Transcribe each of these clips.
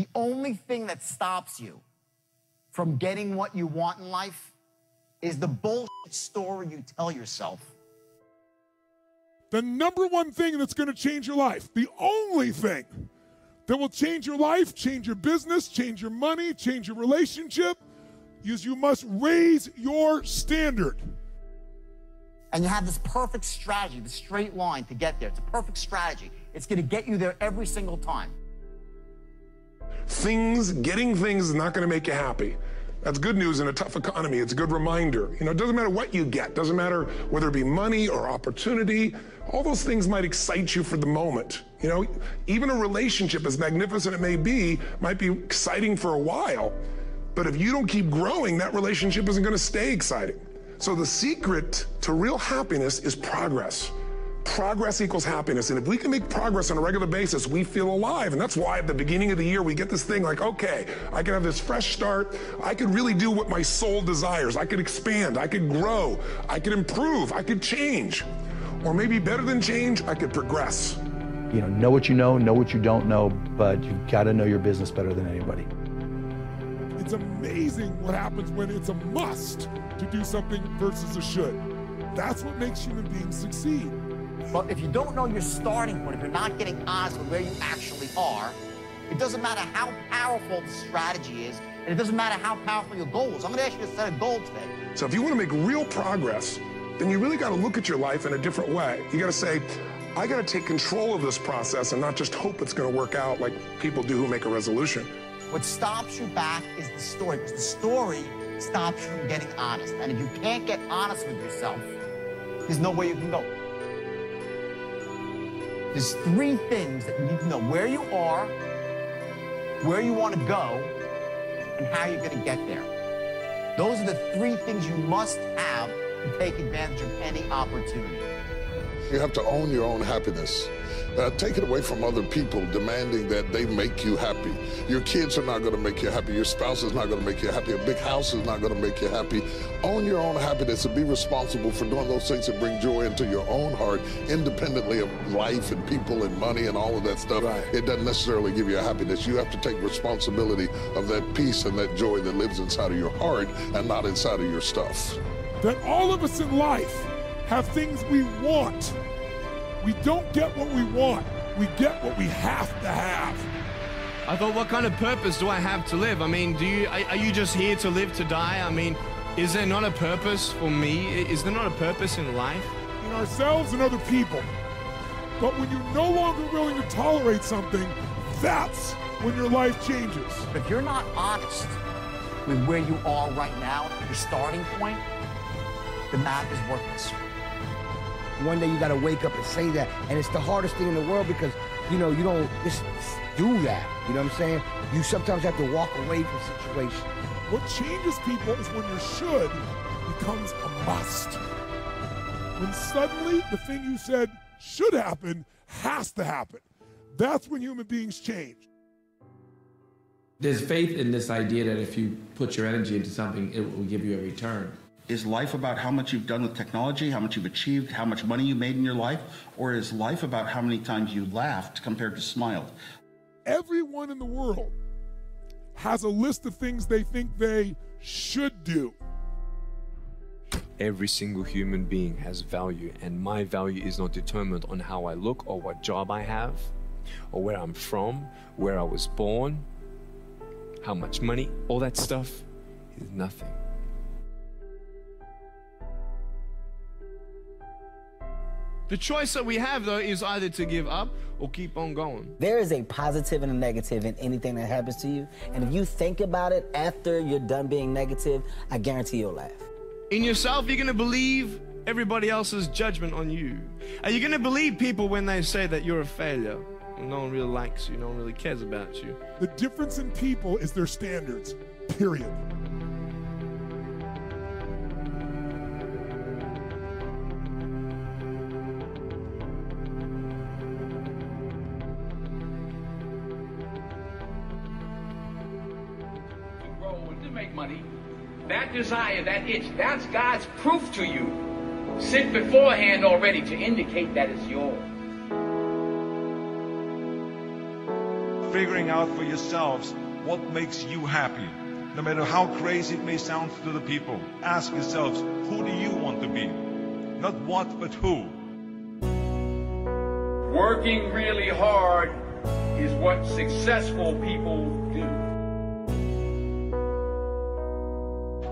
The only thing that stops you from getting what you want in life is the bullshit story you tell yourself. The number one thing that's going to change your life, the only thing that will change your life, change your business, change your money, change your relationship, is you must raise your standard. And you have this perfect strategy, the straight line to get there. It's a perfect strategy. It's going to get you there every single time. Things, getting things is not going to make you happy. That's good news in a tough economy. It's a good reminder. You know, it doesn't matter what you get, doesn't matter whether it be money or opportunity. All those things might excite you for the moment. You know, even a relationship, as magnificent it may be, might be exciting for a while. But if you don't keep growing, that relationship isn't going to stay exciting. So the secret to real happiness is progress. Progress equals happiness. And if we can make progress on a regular basis, we feel alive. And that's why at the beginning of the year, we get this thing like, okay, I can have this fresh start. I could really do what my soul desires. I could expand. I could grow. I could improve. I could change. Or maybe better than change, I could progress. You know, know what you know, know what you don't know, but you've got to know your business better than anybody. It's amazing what happens when it's a must to do something versus a should. That's what makes human beings succeed. But if you don't know your starting point, if you're not getting honest with where you actually are, it doesn't matter how powerful the strategy is, and it doesn't matter how powerful your goal is. I'm going to ask you to set a goal today. So if you want to make real progress, then you really got to look at your life in a different way. You got to say, I got to take control of this process and not just hope it's going to work out like people do who make a resolution. What stops you back is the story, because the story stops you from getting honest. And if you can't get honest with yourself, there's no way you can go. There's three things that you need to know where you are, where you want to go, and how you're going to get there. Those are the three things you must have to take advantage of any opportunity. You have to own your own happiness. Uh, take it away from other people demanding that they make you happy. Your kids are not going to make you happy. Your spouse is not going to make you happy. A big house is not going to make you happy. Own your own happiness and be responsible for doing those things that bring joy into your own heart, independently of life and people and money and all of that stuff. Right. It doesn't necessarily give you a happiness. You have to take responsibility of that peace and that joy that lives inside of your heart and not inside of your stuff. That all of us in life have things we want. We don't get what we want. We get what we have to have. I thought, what kind of purpose do I have to live? I mean, do you are, are you just here to live to die? I mean, is there not a purpose for me? Is there not a purpose in life? in ourselves and other people. But when you're no longer willing to tolerate something, that's when your life changes. If you're not honest with where you are right now, your starting point, the math is worthless. One day you gotta wake up and say that. And it's the hardest thing in the world because, you know, you don't just do that. You know what I'm saying? You sometimes have to walk away from situations. What changes people is when your should becomes a must. When suddenly the thing you said should happen has to happen. That's when human beings change. There's faith in this idea that if you put your energy into something, it will give you a return. Is life about how much you've done with technology, how much you've achieved, how much money you made in your life? Or is life about how many times you laughed compared to smiled? Everyone in the world has a list of things they think they should do. Every single human being has value, and my value is not determined on how I look or what job I have, or where I'm from, where I was born, how much money, all that stuff is nothing. The choice that we have, though, is either to give up or keep on going. There is a positive and a negative in anything that happens to you. And if you think about it after you're done being negative, I guarantee you'll laugh. In yourself, you're going to believe everybody else's judgment on you. Are you going to believe people when they say that you're a failure? No one really likes you, no one really cares about you. The difference in people is their standards, period. That desire, that itch, that's God's proof to you. Sent beforehand already to indicate that it's yours. figuring out for yourselves what makes you happy. No matter how crazy it may sound to the people, ask yourselves, who do you want to be? Not what, but who. Working really hard is what successful people do.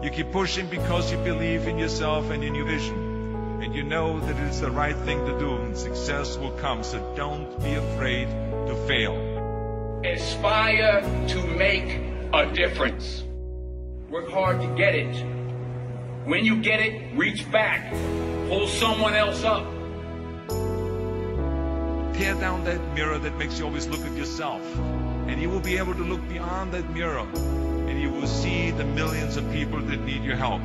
You keep pushing because you believe in yourself and in your vision. And you know that it is the right thing to do and success will come. So don't be afraid to fail. Aspire to make a difference. Work hard to get it. When you get it, reach back. Pull someone else up. Tear down that mirror that makes you always look at yourself. And you will be able to look beyond that mirror. And you will see the millions of people that need your help.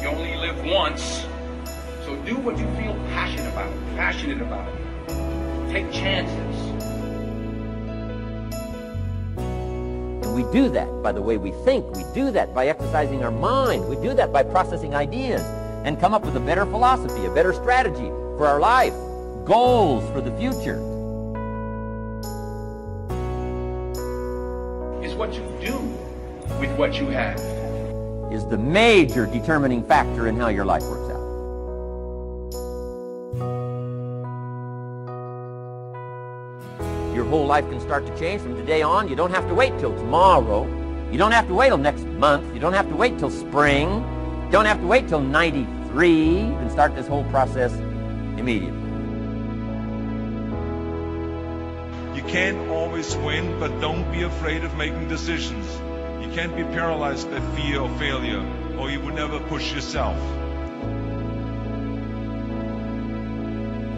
You only live once. So do what you feel passionate about. Passionate about. Take chances. And we do that by the way we think. We do that by exercising our mind. We do that by processing ideas and come up with a better philosophy, a better strategy for our life, goals for the future. What you do with what you have. Is the major determining factor in how your life works out. Your whole life can start to change from today on. You don't have to wait till tomorrow. You don't have to wait till next month. You don't have to wait till spring. You don't have to wait till 93. You can start this whole process immediately. You can't always win, but don't be afraid of making decisions. You can't be paralyzed by fear or failure, or you will never push yourself.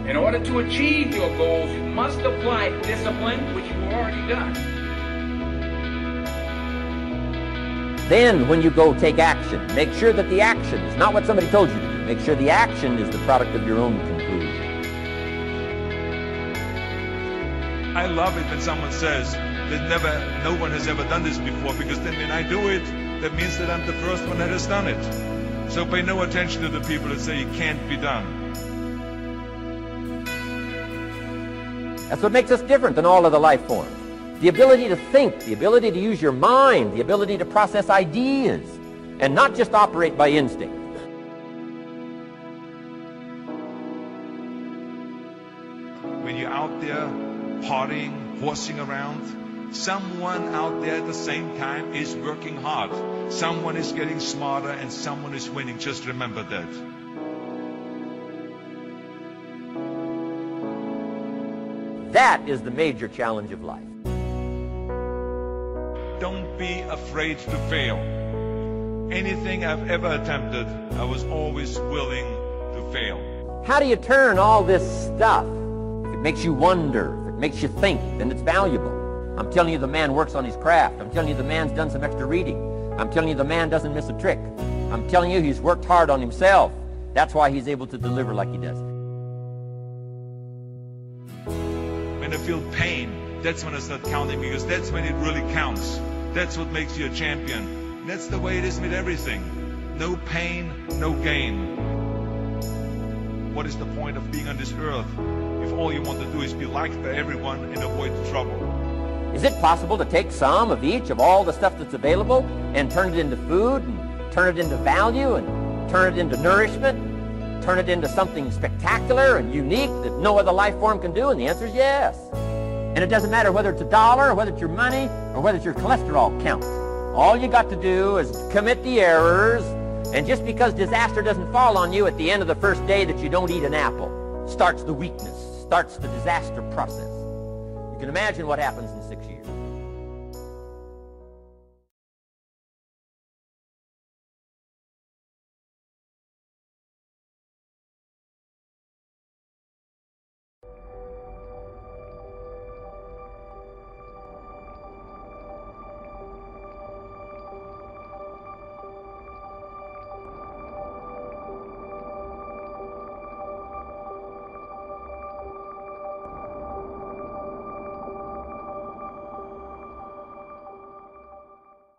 In order to achieve your goals, you must apply discipline, which you've already done. Then, when you go take action, make sure that the action is not what somebody told you to do. Make sure the action is the product of your own I love it when someone says that never, no one has ever done this before, because then when I do it, that means that I'm the first one that has done it. So pay no attention to the people that say it can't be done. That's what makes us different than all other life forms. The ability to think, the ability to use your mind, the ability to process ideas, and not just operate by instinct. When you're out there partying, horsing around, someone out there at the same time is working hard. Someone is getting smarter and someone is winning. Just remember that. That is the major challenge of life. Don't be afraid to fail. Anything I've ever attempted, I was always willing to fail. How do you turn all this stuff? If it makes you wonder, it makes you think, then it's valuable. I'm telling you the man works on his craft. I'm telling you the man's done some extra reading. I'm telling you the man doesn't miss a trick. I'm telling you he's worked hard on himself. That's why he's able to deliver like he does. When I feel pain, that's when I start counting because that's when it really counts. That's what makes you a champion. That's the way it is with everything. No pain, no gain. What is the point of being on this earth if all you want to do is be liked by everyone and avoid trouble? Is it possible to take some of each of all the stuff that's available and turn it into food and turn it into value and turn it into nourishment, turn it into something spectacular and unique that no other life form can do? And the answer is yes. And it doesn't matter whether it's a dollar or whether it's your money or whether it's your cholesterol count. All you got to do is commit the errors and just because disaster doesn't fall on you at the end of the first day that you don't eat an apple starts the weakness, starts the disaster process. You can imagine what happens in six years.